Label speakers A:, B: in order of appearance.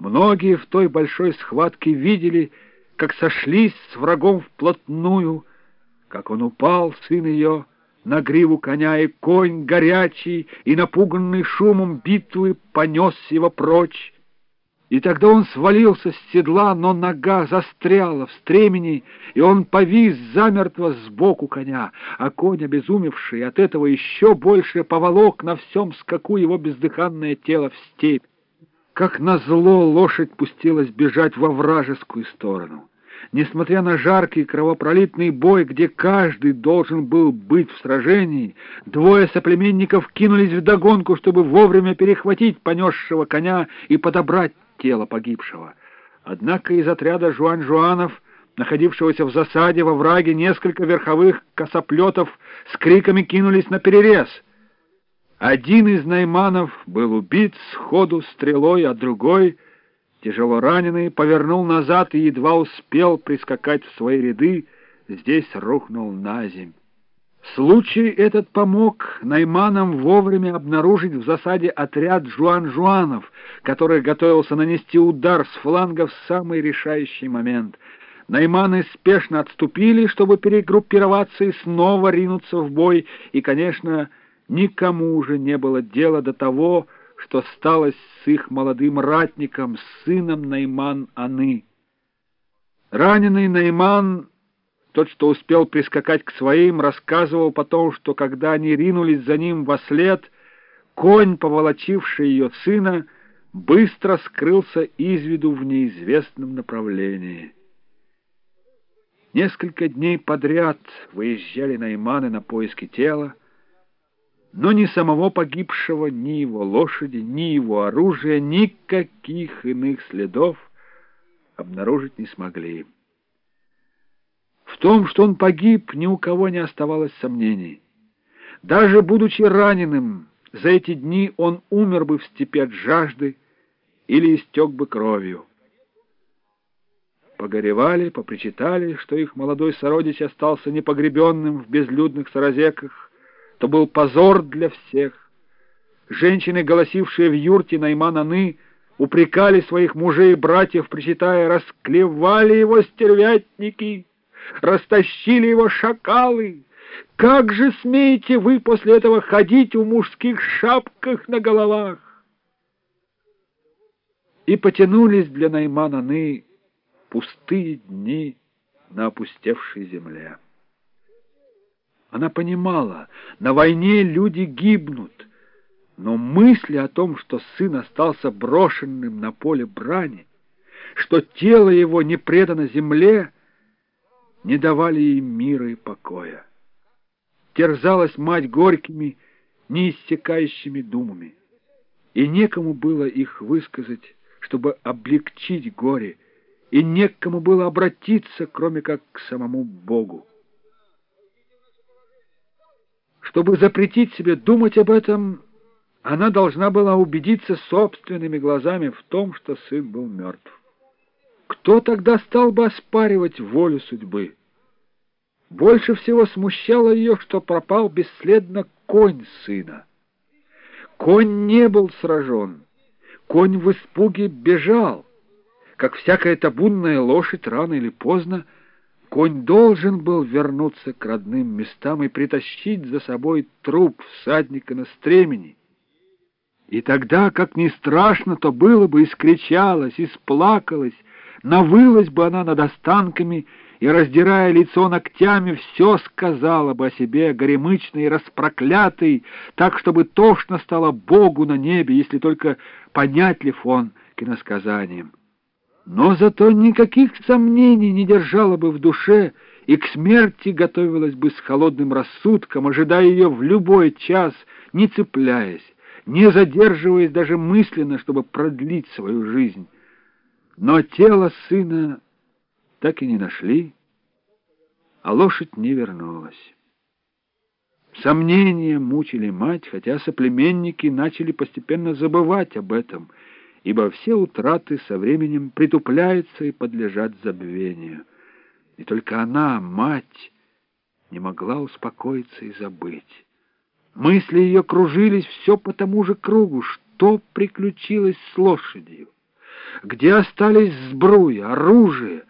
A: Многие в той большой схватке видели, как сошлись с врагом вплотную, как он упал, сын ее, на гриву коня, и конь горячий и напуганный шумом битвы понес его прочь. И тогда он свалился с седла, но нога застряла в стремени, и он повис замертво сбоку коня, а конь, обезумевший от этого еще больше поволок на всем скаку его бездыханное тело в степь. Как назло лошадь пустилась бежать во вражескую сторону. Несмотря на жаркий кровопролитный бой, где каждый должен был быть в сражении, двое соплеменников кинулись в догонку, чтобы вовремя перехватить понесшего коня и подобрать тело погибшего. Однако из отряда жуан-жуанов, находившегося в засаде во враге, несколько верховых косоплетов с криками кинулись на перерез. Один из найманов был убит сходу стрелой, а другой, тяжело раненый, повернул назад и едва успел прискакать в свои ряды, здесь рухнул на земь. Случай этот помог Найманам вовремя обнаружить в засаде отряд жуан-жуанов, который готовился нанести удар с фланга в самый решающий момент. Найманы спешно отступили, чтобы перегруппироваться и снова ринуться в бой, и, конечно, никому уже не было дела до того, что сталось с их молодым ратником, сыном Найман-Аны. Раненый Найман тот, что успел прискакать к своим, рассказывал потом, что когда они ринулись за ним во след, конь, поволочивший ее сына, быстро скрылся из виду в неизвестном направлении. Несколько дней подряд выезжали найманы на поиски тела, но ни самого погибшего, ни его лошади, ни его оружия, никаких иных следов обнаружить не смогли. В том, что он погиб, ни у кого не оставалось сомнений. Даже будучи раненым, за эти дни он умер бы в степи от жажды или истек бы кровью. Погоревали, попричитали, что их молодой сородич остался непогребенным в безлюдных саразеках, то был позор для всех. Женщины, голосившие в юрте Найман-Аны, упрекали своих мужей и братьев, причитая, расклевали его стервятники растащили его шакалы. Как же смеете вы после этого ходить в мужских шапках на головах? И потянулись для Наймананы пустые дни на опустевшей земле. Она понимала, на войне люди гибнут, но мысли о том, что сын остался брошенным на поле брани, что тело его не предано земле, не давали им мира и покоя. Терзалась мать горькими, неиссякающими думами, и некому было их высказать, чтобы облегчить горе, и некому было обратиться, кроме как к самому Богу. Чтобы запретить себе думать об этом, она должна была убедиться собственными глазами в том, что сын был мертв. Кто тогда стал бы оспаривать волю судьбы? Больше всего смущало ее, что пропал бесследно конь сына. Конь не был сражен, конь в испуге бежал. Как всякая табунная лошадь, рано или поздно, конь должен был вернуться к родным местам и притащить за собой труп всадника на стремени. И тогда, как ни страшно то было бы, искричалась, исплакалась, навылась бы она над останками и, раздирая лицо ногтями, все сказала бы о себе горемычный и распроклятый, так, чтобы тошно стало Богу на небе, если только понятлив он к иносказаниям. Но зато никаких сомнений не держала бы в душе и к смерти готовилась бы с холодным рассудком, ожидая ее в любой час, не цепляясь, не задерживаясь даже мысленно, чтобы продлить свою жизнь. Но тело сына так и не нашли, а лошадь не вернулась. Сомнения мучили мать, хотя соплеменники начали постепенно забывать об этом, ибо все утраты со временем притупляются и подлежат забвению. И только она, мать, не могла успокоиться и забыть. Мысли ее кружились все по тому же кругу, что приключилось с лошадью. Где остались сбруя, оружие?